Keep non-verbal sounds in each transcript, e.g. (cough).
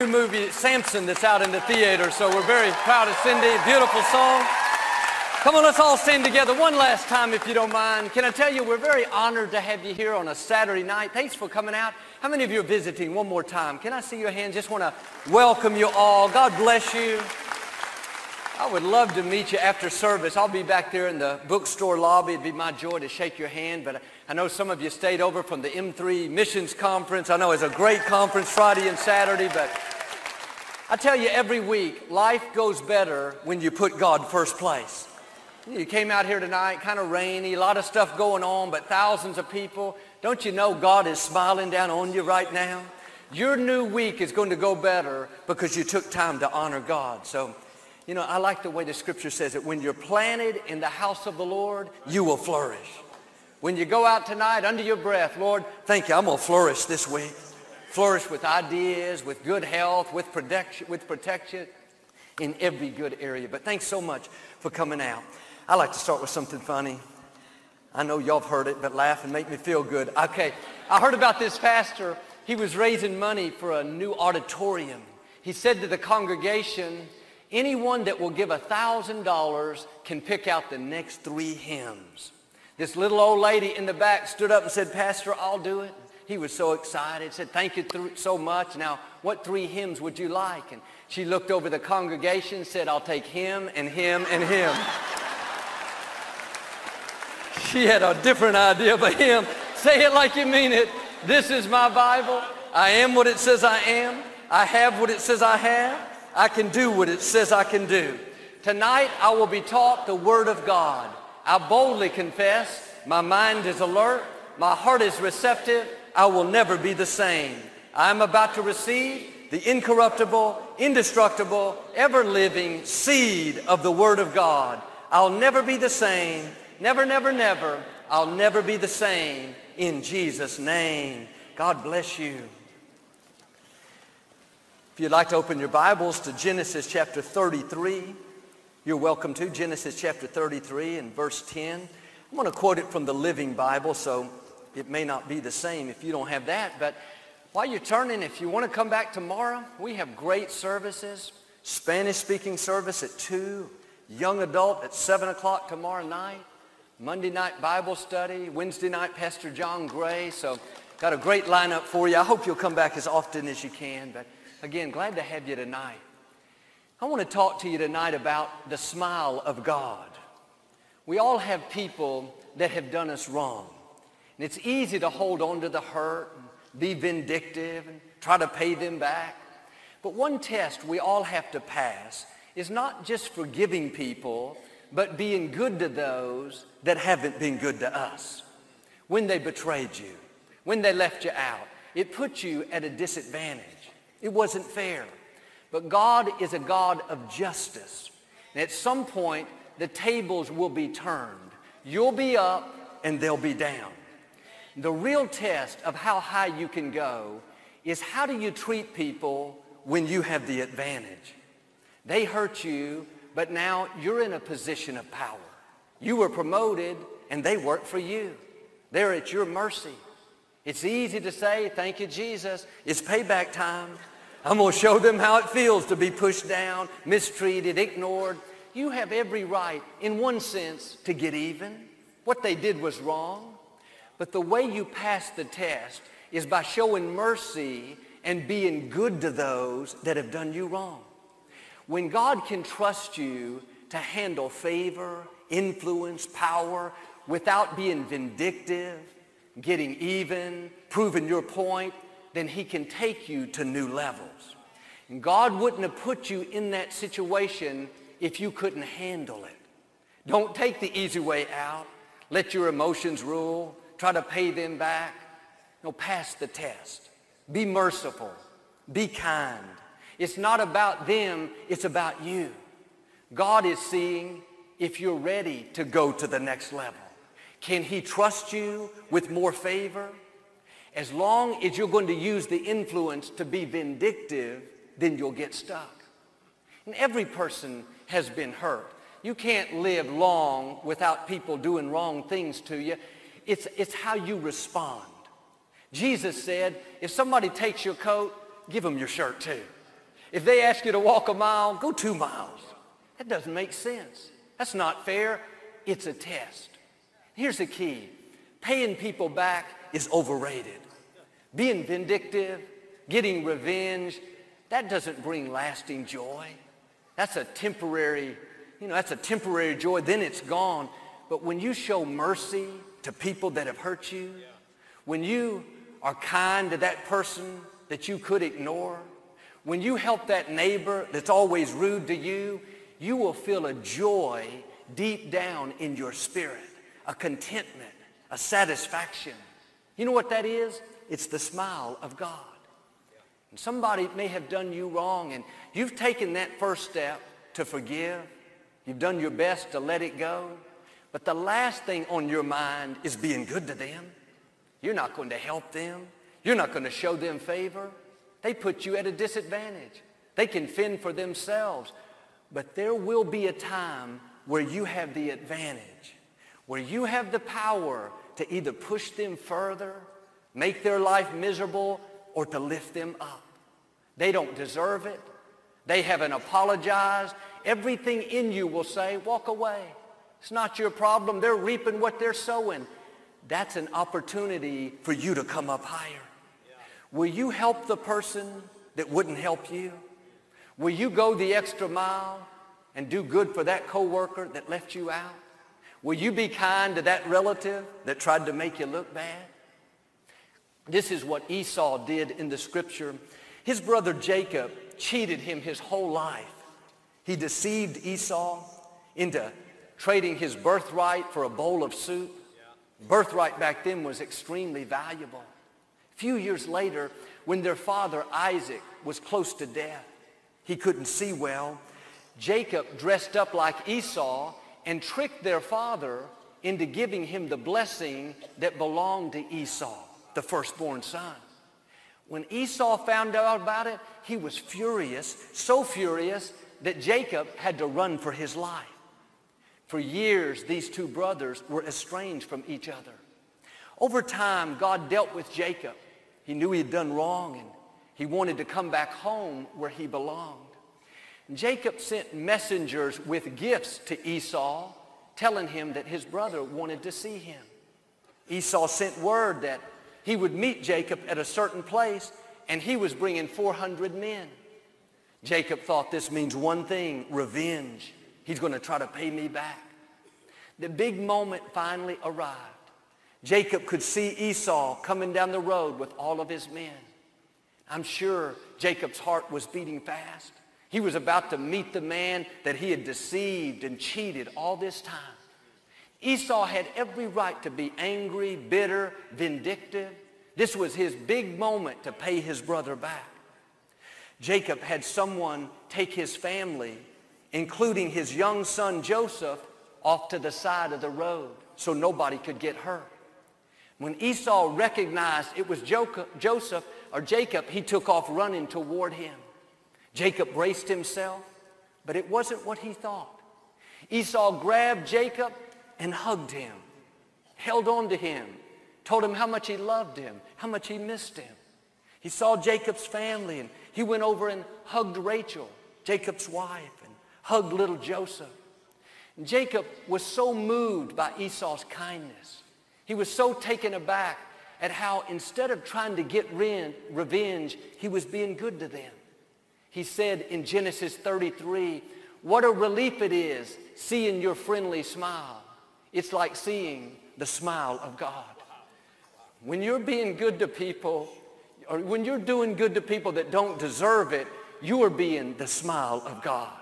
new movie, Samson, that's out in the theater. So we're very proud of Cindy. Beautiful song. Come on, let's all sing together one last time, if you don't mind. Can I tell you, we're very honored to have you here on a Saturday night. Thanks for coming out. How many of you are visiting? One more time. Can I see your hands? Just want to welcome you all. God bless you. I would love to meet you after service. I'll be back there in the bookstore lobby. It'd be my joy to shake your hand. But I know some of you stayed over from the M3 Missions Conference. I know it's a great conference Friday and Saturday, but I tell you every week, life goes better when you put God first place. You came out here tonight, kind of rainy, a lot of stuff going on, but thousands of people. Don't you know God is smiling down on you right now? Your new week is going to go better because you took time to honor God. So, you know, I like the way the scripture says it. When you're planted in the house of the Lord, you will flourish. When you go out tonight under your breath, Lord, thank you, I'm going to flourish this week flourish with ideas, with good health, with protection, with protection in every good area. But thanks so much for coming out. I like to start with something funny. I know y'all have heard it, but laugh and make me feel good. Okay, I heard about this pastor. He was raising money for a new auditorium. He said to the congregation, anyone that will give a $1,000 can pick out the next three hymns. This little old lady in the back stood up and said, Pastor, I'll do it. He was so excited, said, thank you so much. Now, what three hymns would you like? And she looked over the congregation, said, I'll take him and him and him. she had a different idea but him. Say it like you mean it. This is my Bible. I am what it says I am. I have what it says I have. I can do what it says I can do. Tonight I will be taught the Word of God. I boldly confess my mind is alert, my heart is receptive, I will never be the same. I'm about to receive the incorruptible, indestructible, ever-living seed of the Word of God. I'll never be the same. Never, never, never. I'll never be the same in Jesus' name. God bless you. If you'd like to open your Bibles to Genesis chapter 33, you're welcome to. Genesis chapter 33 and verse 10. I'm going to quote it from the Living Bible, so it may not be the same if you don't have that. But while you're turning, if you want to come back tomorrow, we have great services. Spanish-speaking service at 2, young adult at 7 o'clock tomorrow night, Monday night Bible study, Wednesday night Pastor John Gray. So got a great lineup for you. I hope you'll come back as often as you can. But again, glad to have you tonight. I want to talk to you tonight about the smile of God. We all have people that have done us wrong. And it's easy to hold on to the hurt and be vindictive and try to pay them back. But one test we all have to pass is not just forgiving people, but being good to those that haven't been good to us. When they betrayed you, when they left you out, it put you at a disadvantage. It wasn't fair. But God is a God of justice. And at some point, the tables will be turned. You'll be up and they'll be down. The real test of how high you can go is how do you treat people when you have the advantage? They hurt you, but now you're in a position of power. You were promoted and they work for you. They're at your mercy. It's easy to say, thank you, Jesus. It's payback time. I'm going to show them how it feels to be pushed down, mistreated, ignored. You have every right, in one sense, to get even. What they did was wrong. But the way you pass the test is by showing mercy and being good to those that have done you wrong. When God can trust you to handle favor, influence, power without being vindictive, getting even, proving your point, then he can take you to new levels. And God wouldn't have put you in that situation if you couldn't handle it. Don't take the easy way out. Let your emotions rule try to pay them back. No, pass the test. Be merciful. Be kind. It's not about them, it's about you. God is seeing if you're ready to go to the next level. Can he trust you with more favor? As long as you're going to use the influence to be vindictive, then you'll get stuck. And every person has been hurt. You can't live long without people doing wrong things to you. It's, it's how you respond. Jesus said, if somebody takes your coat, give them your shirt too. If they ask you to walk a mile, go two miles. That doesn't make sense. That's not fair. It's a test. Here's the key. Paying people back is overrated. Being vindictive, getting revenge, that doesn't bring lasting joy. That's a temporary, you know, that's a temporary joy. Then it's gone. But when you show mercy to people that have hurt you, when you are kind to that person that you could ignore, when you help that neighbor that's always rude to you, you will feel a joy deep down in your spirit, a contentment, a satisfaction. You know what that is? It's the smile of God. And somebody may have done you wrong and you've taken that first step to forgive. You've done your best to let it go. But the last thing on your mind is being good to them. You're not going to help them. You're not going to show them favor. They put you at a disadvantage. They can fend for themselves. But there will be a time where you have the advantage, where you have the power to either push them further, make their life miserable, or to lift them up. They don't deserve it. They haven't apologized. Everything in you will say, walk away. It's not your problem. They're reaping what they're sowing. That's an opportunity for you to come up higher. Will you help the person that wouldn't help you? Will you go the extra mile and do good for that coworker that left you out? Will you be kind to that relative that tried to make you look bad? This is what Esau did in the scripture. His brother Jacob cheated him his whole life. He deceived Esau into trading his birthright for a bowl of soup. Birthright back then was extremely valuable. A few years later, when their father Isaac was close to death, he couldn't see well, Jacob dressed up like Esau and tricked their father into giving him the blessing that belonged to Esau, the firstborn son. When Esau found out about it, he was furious, so furious that Jacob had to run for his life. For years, these two brothers were estranged from each other. Over time, God dealt with Jacob. He knew he had done wrong and he wanted to come back home where he belonged. Jacob sent messengers with gifts to Esau, telling him that his brother wanted to see him. Esau sent word that he would meet Jacob at a certain place, and he was bringing 400 men. Jacob thought this means one thing, revenge. He's going to try to pay me back. The big moment finally arrived. Jacob could see Esau coming down the road with all of his men. I'm sure Jacob's heart was beating fast. He was about to meet the man that he had deceived and cheated all this time. Esau had every right to be angry, bitter, vindictive. This was his big moment to pay his brother back. Jacob had someone take his family, including his young son Joseph, off to the side of the road so nobody could get hurt. When Esau recognized it was Joseph or Jacob, he took off running toward him. Jacob braced himself, but it wasn't what he thought. Esau grabbed Jacob and hugged him, held on to him, told him how much he loved him, how much he missed him. He saw Jacob's family and he went over and hugged Rachel, Jacob's wife, and hugged little Joseph. And Jacob was so moved by Esau's kindness. He was so taken aback at how instead of trying to get revenge, he was being good to them. He said in Genesis 33, what a relief it is seeing your friendly smile. It's like seeing the smile of God. When you're being good to people, or when you're doing good to people that don't deserve it, you are being the smile of God.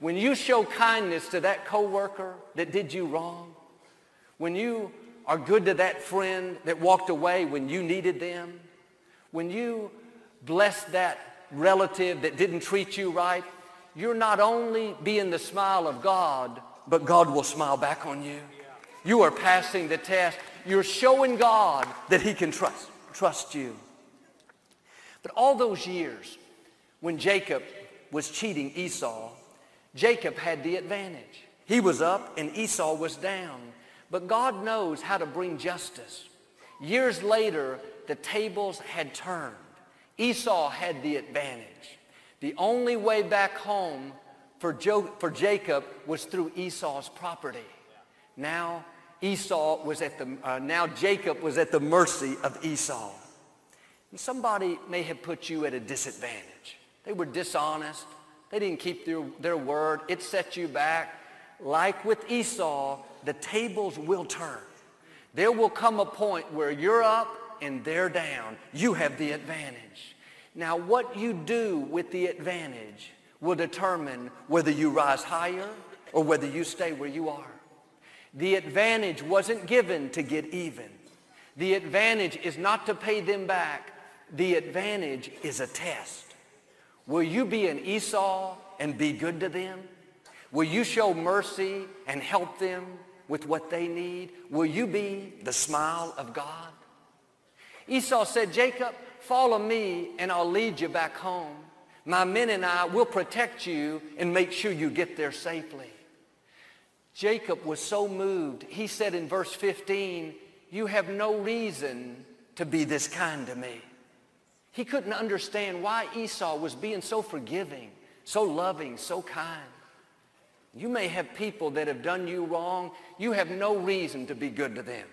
When you show kindness to that coworker that did you wrong, when you are good to that friend that walked away when you needed them, when you bless that relative that didn't treat you right, you're not only being the smile of God, but God will smile back on you. You are passing the test. You're showing God that he can trust, trust you. But all those years when Jacob was cheating Esau, Jacob had the advantage. He was up and Esau was down. But God knows how to bring justice. Years later, the tables had turned. Esau had the advantage. The only way back home for, jo- for Jacob was through Esau's property. Now Esau was at the, uh, now Jacob was at the mercy of Esau. And somebody may have put you at a disadvantage. They were dishonest. They didn't keep their, their word. It set you back. Like with Esau, the tables will turn. There will come a point where you're up and they're down. You have the advantage. Now, what you do with the advantage will determine whether you rise higher or whether you stay where you are. The advantage wasn't given to get even. The advantage is not to pay them back. The advantage is a test. Will you be an Esau and be good to them? Will you show mercy and help them with what they need? Will you be the smile of God? Esau said, Jacob, follow me and I'll lead you back home. My men and I will protect you and make sure you get there safely. Jacob was so moved. He said in verse 15, you have no reason to be this kind to me. He couldn't understand why Esau was being so forgiving, so loving, so kind. You may have people that have done you wrong. You have no reason to be good to them.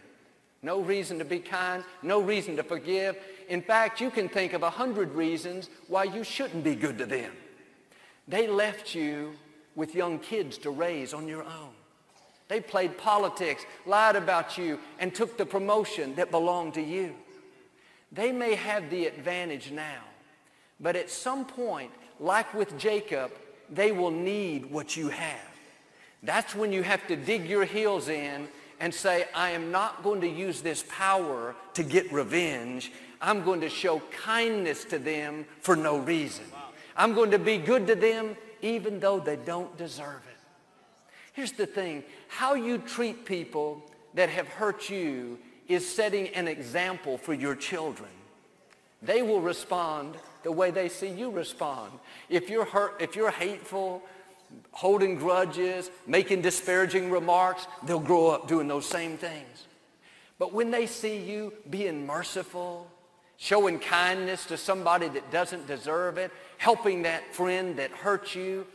No reason to be kind, no reason to forgive. In fact, you can think of a hundred reasons why you shouldn't be good to them. They left you with young kids to raise on your own. They played politics, lied about you, and took the promotion that belonged to you. They may have the advantage now, but at some point, like with Jacob, they will need what you have. That's when you have to dig your heels in and say, I am not going to use this power to get revenge. I'm going to show kindness to them for no reason. I'm going to be good to them even though they don't deserve it. Here's the thing. How you treat people that have hurt you is setting an example for your children. They will respond the way they see you respond. If you're hurt, if you're hateful, holding grudges, making disparaging remarks, they'll grow up doing those same things. But when they see you being merciful, showing kindness to somebody that doesn't deserve it, helping that friend that hurt you,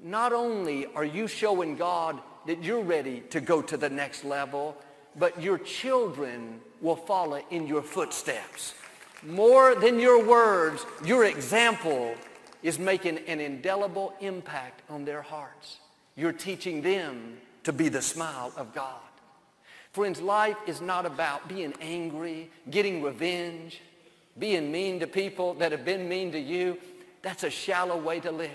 not only are you showing God that you're ready to go to the next level, but your children will follow in your footsteps. More than your words, your example is making an indelible impact on their hearts. You're teaching them to be the smile of God. Friends, life is not about being angry, getting revenge, being mean to people that have been mean to you. That's a shallow way to live.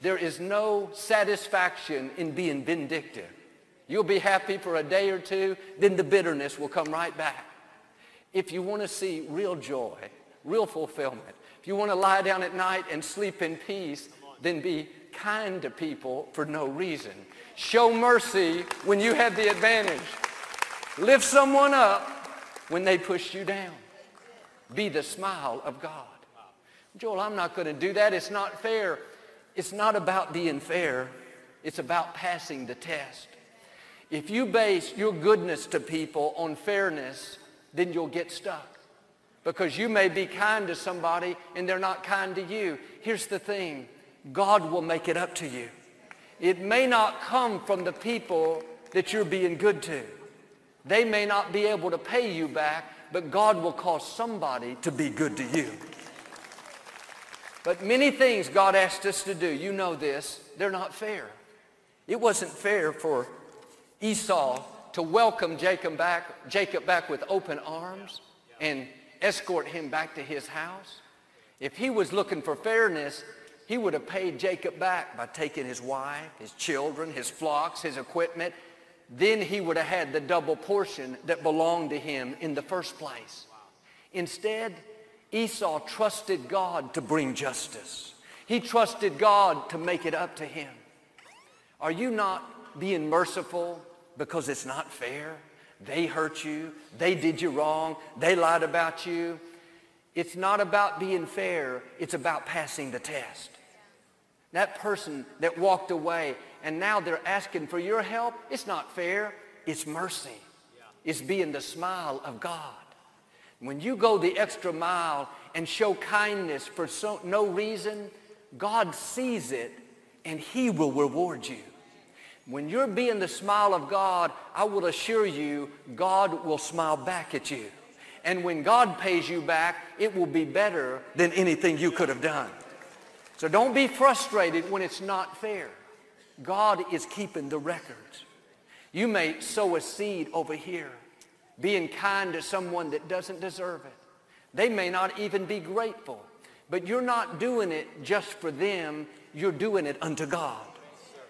There is no satisfaction in being vindictive. You'll be happy for a day or two, then the bitterness will come right back. If you want to see real joy, real fulfillment, you want to lie down at night and sleep in peace, then be kind to people for no reason. Show mercy when you have the advantage. Lift someone up when they push you down. Be the smile of God. Joel, I'm not going to do that. It's not fair. It's not about being fair. It's about passing the test. If you base your goodness to people on fairness, then you'll get stuck. Because you may be kind to somebody and they're not kind to you. Here's the thing. God will make it up to you. It may not come from the people that you're being good to. They may not be able to pay you back, but God will cause somebody to be good to you. But many things God asked us to do, you know this, they're not fair. It wasn't fair for Esau to welcome Jacob back, Jacob back with open arms and escort him back to his house. If he was looking for fairness, he would have paid Jacob back by taking his wife, his children, his flocks, his equipment. Then he would have had the double portion that belonged to him in the first place. Instead, Esau trusted God to bring justice. He trusted God to make it up to him. Are you not being merciful because it's not fair? They hurt you. They did you wrong. They lied about you. It's not about being fair. It's about passing the test. That person that walked away and now they're asking for your help, it's not fair. It's mercy. It's being the smile of God. When you go the extra mile and show kindness for so, no reason, God sees it and he will reward you. When you're being the smile of God, I will assure you, God will smile back at you. And when God pays you back, it will be better than anything you could have done. So don't be frustrated when it's not fair. God is keeping the records. You may sow a seed over here, being kind to someone that doesn't deserve it. They may not even be grateful, but you're not doing it just for them. You're doing it unto God.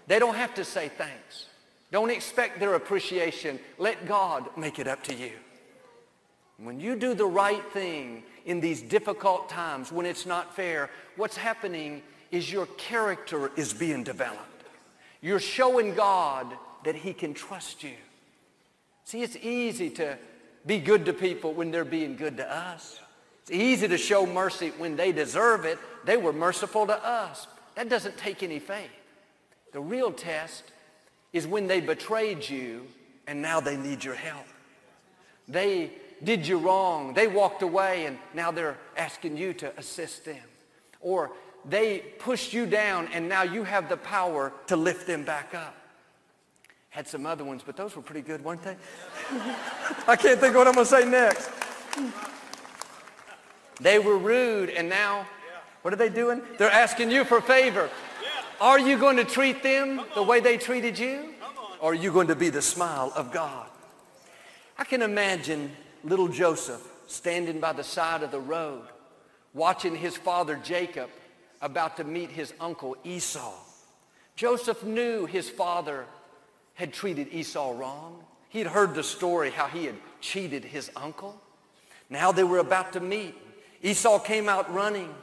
They don't have to say thanks. Don't expect their appreciation. Let God make it up to you. When you do the right thing in these difficult times, when it's not fair, what's happening is your character is being developed. You're showing God that he can trust you. See, it's easy to be good to people when they're being good to us. It's easy to show mercy when they deserve it. They were merciful to us. That doesn't take any faith. The real test is when they betrayed you and now they need your help. They did you wrong. They walked away and now they're asking you to assist them. Or they pushed you down and now you have the power to lift them back up. Had some other ones, but those were pretty good, weren't they? (laughs) I can't think of what I'm going to say next. They were rude and now, what are they doing? They're asking you for favor. Are you going to treat them the way they treated you? Or are you going to be the smile of God? I can imagine little Joseph standing by the side of the road, watching his father Jacob about to meet his uncle Esau. Joseph knew his father had treated Esau wrong. He'd heard the story how he had cheated his uncle. Now they were about to meet. Esau came out running.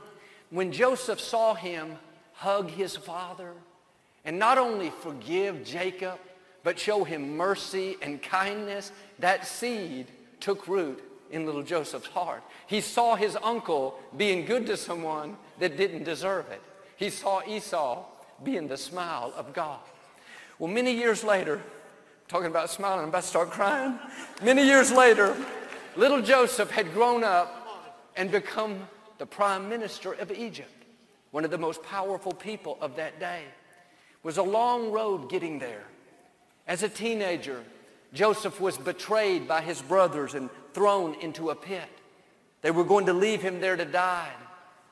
When Joseph saw him, hug his father and not only forgive Jacob, but show him mercy and kindness, that seed took root in little Joseph's heart. He saw his uncle being good to someone that didn't deserve it. He saw Esau being the smile of God. Well, many years later, talking about smiling, I'm about to start crying. Many years later, little Joseph had grown up and become the prime minister of Egypt one of the most powerful people of that day. It was a long road getting there. As a teenager, Joseph was betrayed by his brothers and thrown into a pit. They were going to leave him there to die.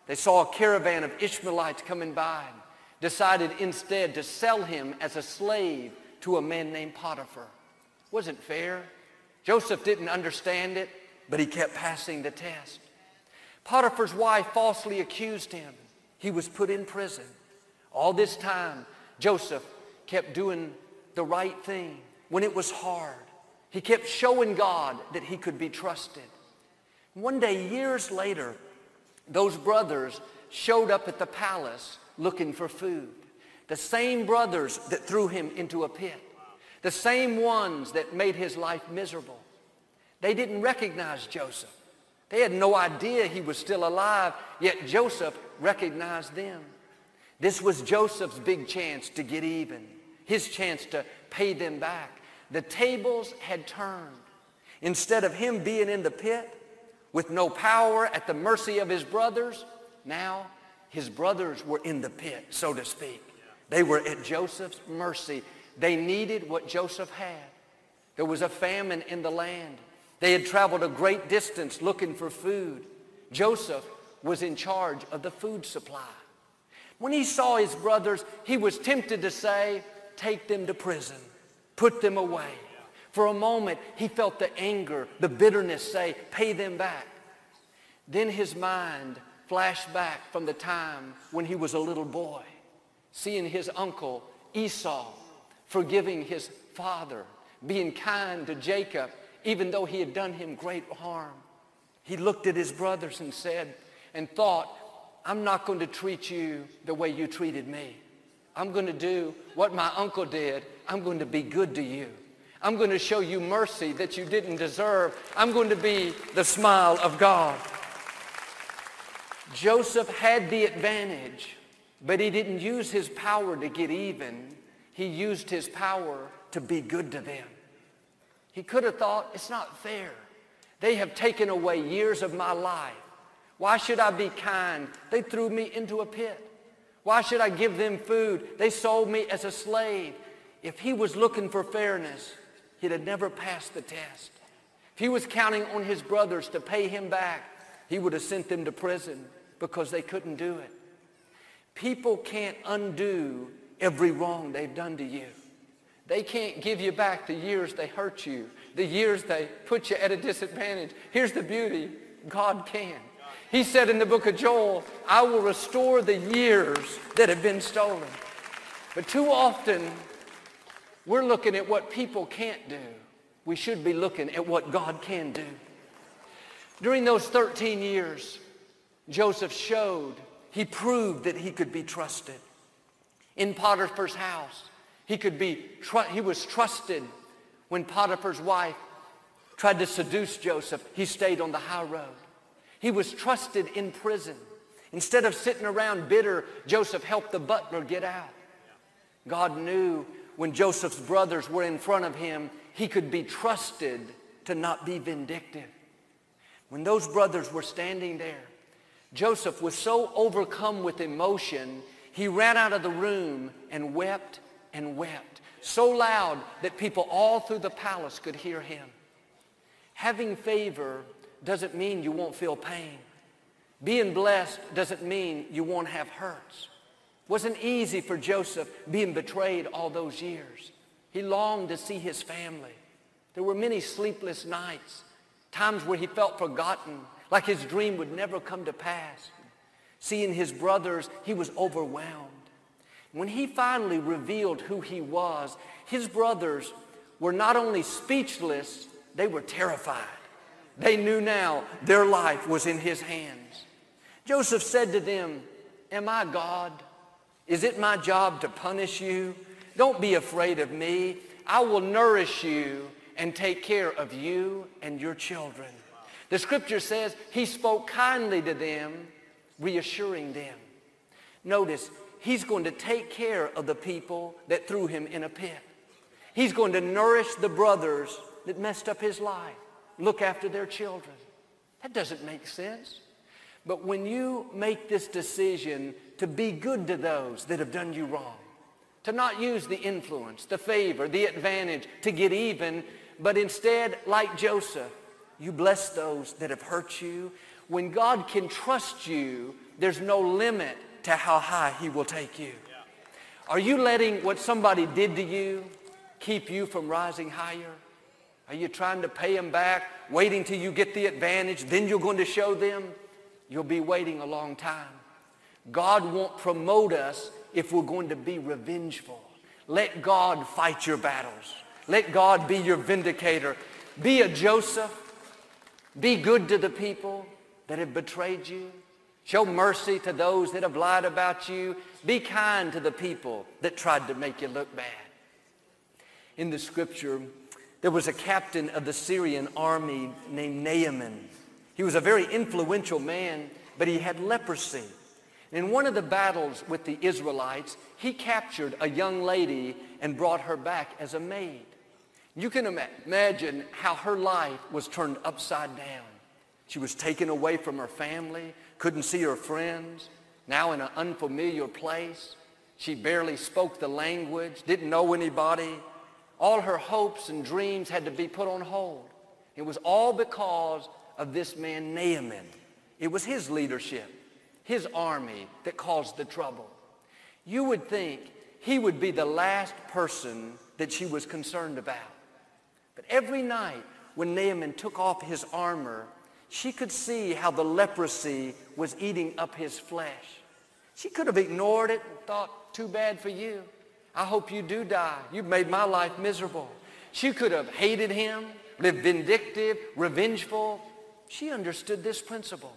They saw a caravan of Ishmaelites coming by and decided instead to sell him as a slave to a man named Potiphar. Wasn't fair. Joseph didn't understand it, but he kept passing the test. Potiphar's wife falsely accused him. He was put in prison. All this time, Joseph kept doing the right thing when it was hard. He kept showing God that he could be trusted. One day, years later, those brothers showed up at the palace looking for food. The same brothers that threw him into a pit. The same ones that made his life miserable. They didn't recognize Joseph. They had no idea he was still alive, yet Joseph recognized them. This was Joseph's big chance to get even, his chance to pay them back. The tables had turned. Instead of him being in the pit with no power at the mercy of his brothers, now his brothers were in the pit, so to speak. They were at Joseph's mercy. They needed what Joseph had. There was a famine in the land. They had traveled a great distance looking for food. Joseph was in charge of the food supply. When he saw his brothers, he was tempted to say, take them to prison, put them away. For a moment, he felt the anger, the bitterness say, pay them back. Then his mind flashed back from the time when he was a little boy, seeing his uncle Esau forgiving his father, being kind to Jacob, even though he had done him great harm. He looked at his brothers and said, and thought, I'm not going to treat you the way you treated me. I'm going to do what my uncle did. I'm going to be good to you. I'm going to show you mercy that you didn't deserve. I'm going to be the smile of God. Joseph had the advantage, but he didn't use his power to get even. He used his power to be good to them. He could have thought, it's not fair. They have taken away years of my life. Why should I be kind? They threw me into a pit. Why should I give them food? They sold me as a slave. If he was looking for fairness, he'd have never passed the test. If he was counting on his brothers to pay him back, he would have sent them to prison because they couldn't do it. People can't undo every wrong they've done to you. They can't give you back the years they hurt you, the years they put you at a disadvantage. Here's the beauty. God can. He said in the book of Joel, I will restore the years that have been stolen. But too often, we're looking at what people can't do. We should be looking at what God can do. During those 13 years, Joseph showed, he proved that he could be trusted. In Potiphar's house, he could be, he was trusted when Potiphar's wife tried to seduce Joseph. He stayed on the high road. He was trusted in prison. Instead of sitting around bitter, Joseph helped the butler get out. God knew when Joseph's brothers were in front of him, he could be trusted to not be vindictive. When those brothers were standing there, Joseph was so overcome with emotion, he ran out of the room and wept and wept, so loud that people all through the palace could hear him. Having favor doesn't mean you won't feel pain. Being blessed doesn't mean you won't have hurts. It wasn't easy for Joseph being betrayed all those years. He longed to see his family. There were many sleepless nights, times where he felt forgotten, like his dream would never come to pass. Seeing his brothers, he was overwhelmed. When he finally revealed who he was, his brothers were not only speechless, they were terrified. They knew now their life was in his hands. Joseph said to them, Am I God? Is it my job to punish you? Don't be afraid of me. I will nourish you and take care of you and your children. The scripture says he spoke kindly to them, reassuring them. Notice, he's going to take care of the people that threw him in a pit. He's going to nourish the brothers that messed up his life look after their children. That doesn't make sense. But when you make this decision to be good to those that have done you wrong, to not use the influence, the favor, the advantage to get even, but instead, like Joseph, you bless those that have hurt you. When God can trust you, there's no limit to how high he will take you. Are you letting what somebody did to you keep you from rising higher? Are you trying to pay them back, waiting till you get the advantage, then you're going to show them? You'll be waiting a long time. God won't promote us if we're going to be revengeful. Let God fight your battles. Let God be your vindicator. Be a Joseph. Be good to the people that have betrayed you. Show mercy to those that have lied about you. Be kind to the people that tried to make you look bad. In the scripture, there was a captain of the Syrian army named Naaman. He was a very influential man, but he had leprosy. In one of the battles with the Israelites, he captured a young lady and brought her back as a maid. You can Im- imagine how her life was turned upside down. She was taken away from her family, couldn't see her friends, now in an unfamiliar place. She barely spoke the language, didn't know anybody. All her hopes and dreams had to be put on hold. It was all because of this man Naaman. It was his leadership, his army that caused the trouble. You would think he would be the last person that she was concerned about. But every night when Naaman took off his armor, she could see how the leprosy was eating up his flesh. She could have ignored it and thought, too bad for you. I hope you do die. You've made my life miserable. She could have hated him, lived vindictive, revengeful. She understood this principle.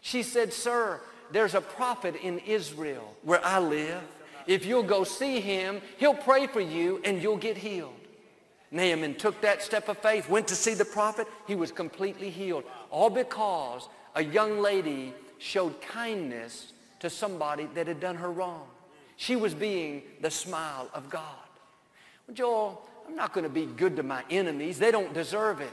She said, sir, there's a prophet in Israel where I live. If you'll go see him, he'll pray for you and you'll get healed. Naaman took that step of faith, went to see the prophet. He was completely healed. All because a young lady showed kindness to somebody that had done her wrong. She was being the smile of God. Well, Joel, I'm not going to be good to my enemies. They don't deserve it.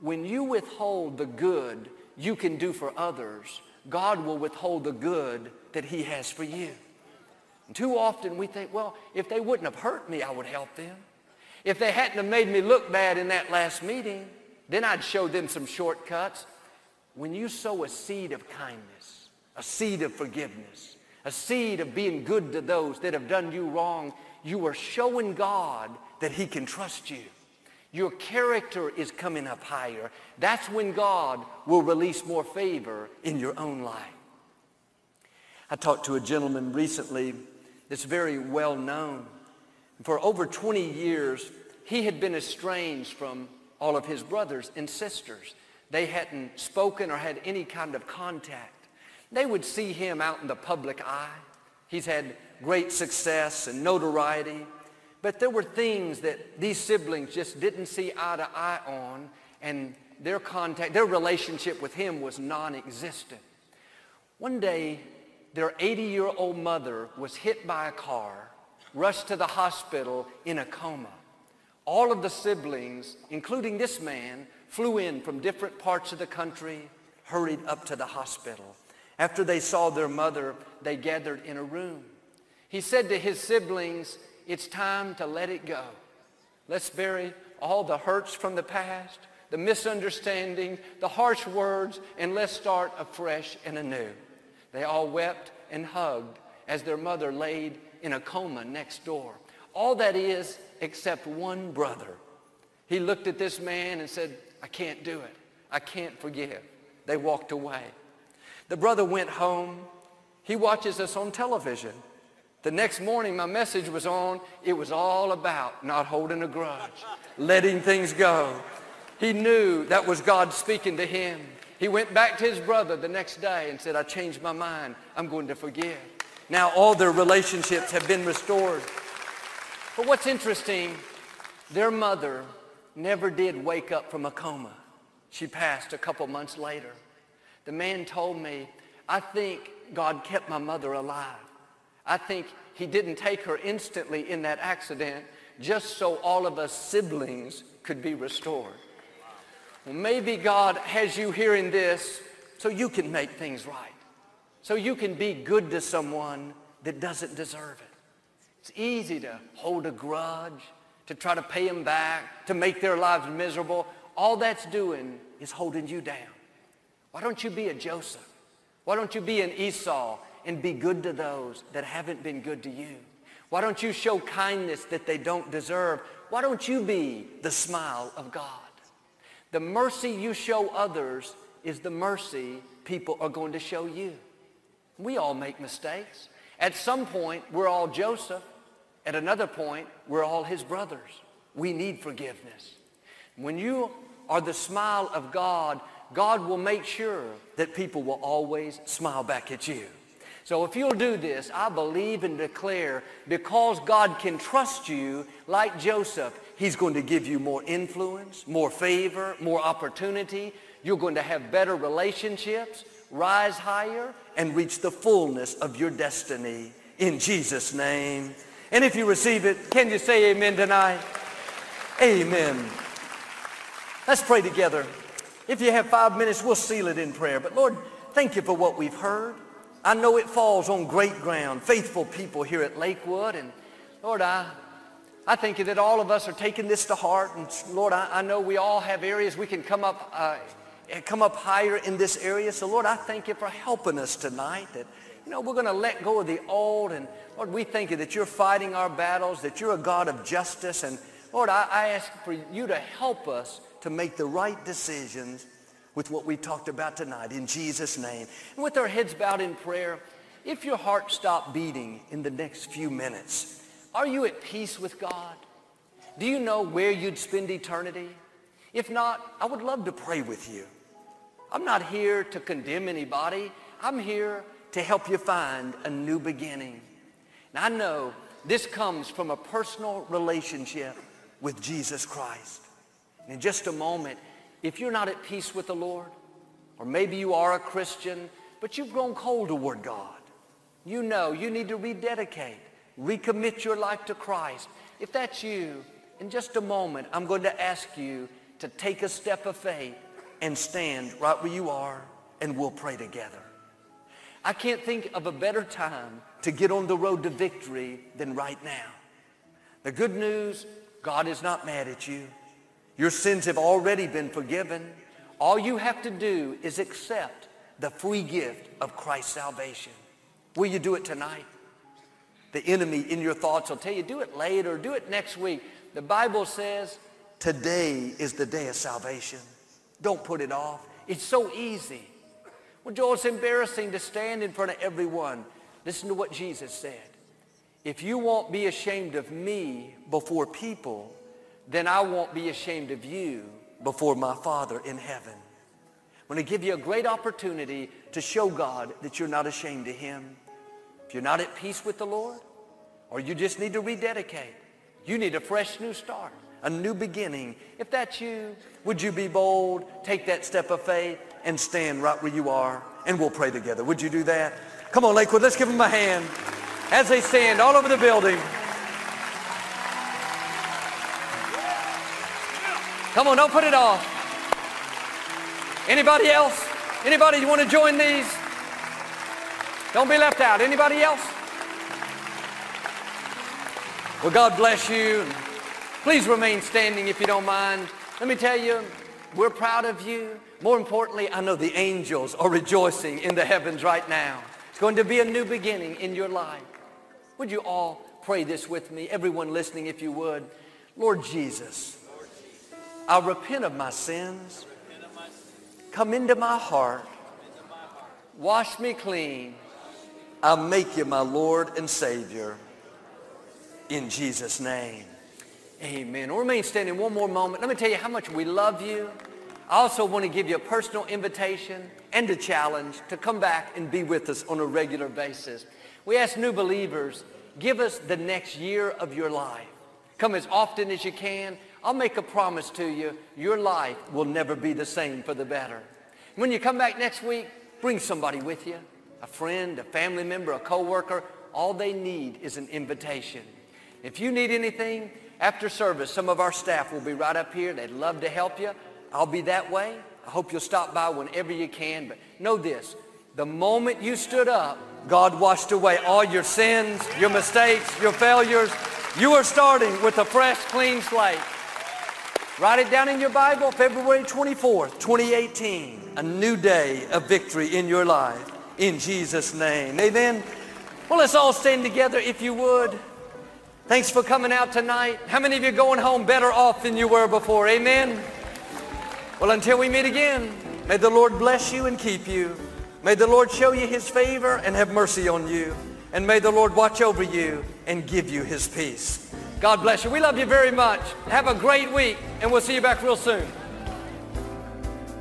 When you withhold the good you can do for others, God will withhold the good that he has for you. too often we think, well, if they wouldn't have hurt me, I would help them. If they hadn't have made me look bad in that last meeting, then I'd show them some shortcuts. When you sow a seed of kindness, a seed of forgiveness, a seed of being good to those that have done you wrong, you are showing God that he can trust you. Your character is coming up higher. That's when God will release more favor in your own life. I talked to a gentleman recently that's very well known. For over 20 years, he had been estranged from all of his brothers and sisters. They hadn't spoken or had any kind of contact. They would see him out in the public eye. He's had great success and notoriety. But there were things that these siblings just didn't see eye to eye on, and their contact, their relationship with him was non-existent. One day, their 80-year-old mother was hit by a car, rushed to the hospital in a coma. All of the siblings, including this man, flew in from different parts of the country, hurried up to the hospital. After they saw their mother, they gathered in a room. He said to his siblings, it's time to let it go. Let's bury all the hurts from the past, the misunderstanding, the harsh words, and let's start afresh and anew. They all wept and hugged as their mother laid in a coma next door. All that is except one brother. He looked at this man and said, I can't do it. I can't forgive. They walked away. The brother went home. He watches us on television. The next morning, my message was on. It was all about not holding a grudge, letting things go. He knew that was God speaking to him. He went back to his brother the next day and said, I changed my mind. I'm going to forgive. Now all their relationships have been restored. But what's interesting, their mother never did wake up from a coma. She passed a couple months later. The man told me, I think God kept my mother alive. I think he didn't take her instantly in that accident just so all of us siblings could be restored. Well, maybe God has you hearing this so you can make things right. So you can be good to someone that doesn't deserve it. It's easy to hold a grudge, to try to pay them back, to make their lives miserable. All that's doing is holding you down. Why don't you be a Joseph? Why don't you be an Esau and be good to those that haven't been good to you? Why don't you show kindness that they don't deserve? Why don't you be the smile of God? The mercy you show others is the mercy people are going to show you. We all make mistakes. At some point, we're all Joseph. At another point, we're all his brothers. We need forgiveness. When you are the smile of God, God will make sure that people will always smile back at you. So if you'll do this, I believe and declare because God can trust you like Joseph, he's going to give you more influence, more favor, more opportunity. You're going to have better relationships, rise higher, and reach the fullness of your destiny in Jesus' name. And if you receive it, can you say amen tonight? Amen. Let's pray together. If you have five minutes, we'll seal it in prayer. But Lord, thank you for what we've heard. I know it falls on great ground, faithful people here at Lakewood. And Lord, I, I thank you that all of us are taking this to heart. And Lord, I, I know we all have areas we can come up, uh, come up higher in this area. So Lord, I thank you for helping us tonight. That, you know, we're going to let go of the old. And Lord, we thank you that you're fighting our battles, that you're a God of justice. And Lord, I, I ask for you to help us to make the right decisions with what we talked about tonight in Jesus' name. And with our heads bowed in prayer, if your heart stopped beating in the next few minutes, are you at peace with God? Do you know where you'd spend eternity? If not, I would love to pray with you. I'm not here to condemn anybody. I'm here to help you find a new beginning. And I know this comes from a personal relationship with Jesus Christ. And in just a moment, if you're not at peace with the Lord, or maybe you are a Christian, but you've grown cold toward God, you know you need to rededicate, recommit your life to Christ. If that's you, in just a moment, I'm going to ask you to take a step of faith and stand right where you are, and we'll pray together. I can't think of a better time to get on the road to victory than right now. The good news, God is not mad at you. Your sins have already been forgiven. All you have to do is accept the free gift of Christ's salvation. Will you do it tonight? The enemy in your thoughts will tell you, do it later, do it next week. The Bible says, today is the day of salvation. Don't put it off. It's so easy. Well, Joel, it's embarrassing to stand in front of everyone. Listen to what Jesus said. If you won't be ashamed of me before people, then I won't be ashamed of you before my Father in heaven. I'm going to give you a great opportunity to show God that you're not ashamed of him. If you're not at peace with the Lord, or you just need to rededicate, you need a fresh new start, a new beginning. If that's you, would you be bold, take that step of faith, and stand right where you are, and we'll pray together. Would you do that? Come on, Lakewood, let's give them a hand as they stand all over the building. Come on, don't put it off. Anybody else? Anybody you want to join these? Don't be left out. Anybody else? Well, God bless you. Please remain standing if you don't mind. Let me tell you, we're proud of you. More importantly, I know the angels are rejoicing in the heavens right now. It's going to be a new beginning in your life. Would you all pray this with me? Everyone listening, if you would. Lord Jesus, I repent of my sins. Come into my heart. Wash me clean. I'll make you my Lord and Savior. In Jesus' name. Amen. We'll remain standing one more moment. Let me tell you how much we love you. I also want to give you a personal invitation and a challenge to come back and be with us on a regular basis. We ask new believers, give us the next year of your life. Come as often as you can. I'll make a promise to you, your life will never be the same for the better. When you come back next week, bring somebody with you, a friend, a family member, a coworker. All they need is an invitation. If you need anything, after service, some of our staff will be right up here. They'd love to help you. I'll be that way. I hope you'll stop by whenever you can. But know this, the moment you stood up, God washed away all your sins, your mistakes, your failures. You are starting with a fresh, clean slate. Write it down in your Bible, February 24th, 2018. A new day of victory in your life. In Jesus' name. Amen. Well, let's all stand together if you would. Thanks for coming out tonight. How many of you are going home better off than you were before? Amen. Well, until we meet again, may the Lord bless you and keep you. May the Lord show you his favor and have mercy on you. And may the Lord watch over you and give you his peace. God bless you. We love you very much. Have a great week, and we'll see you back real soon.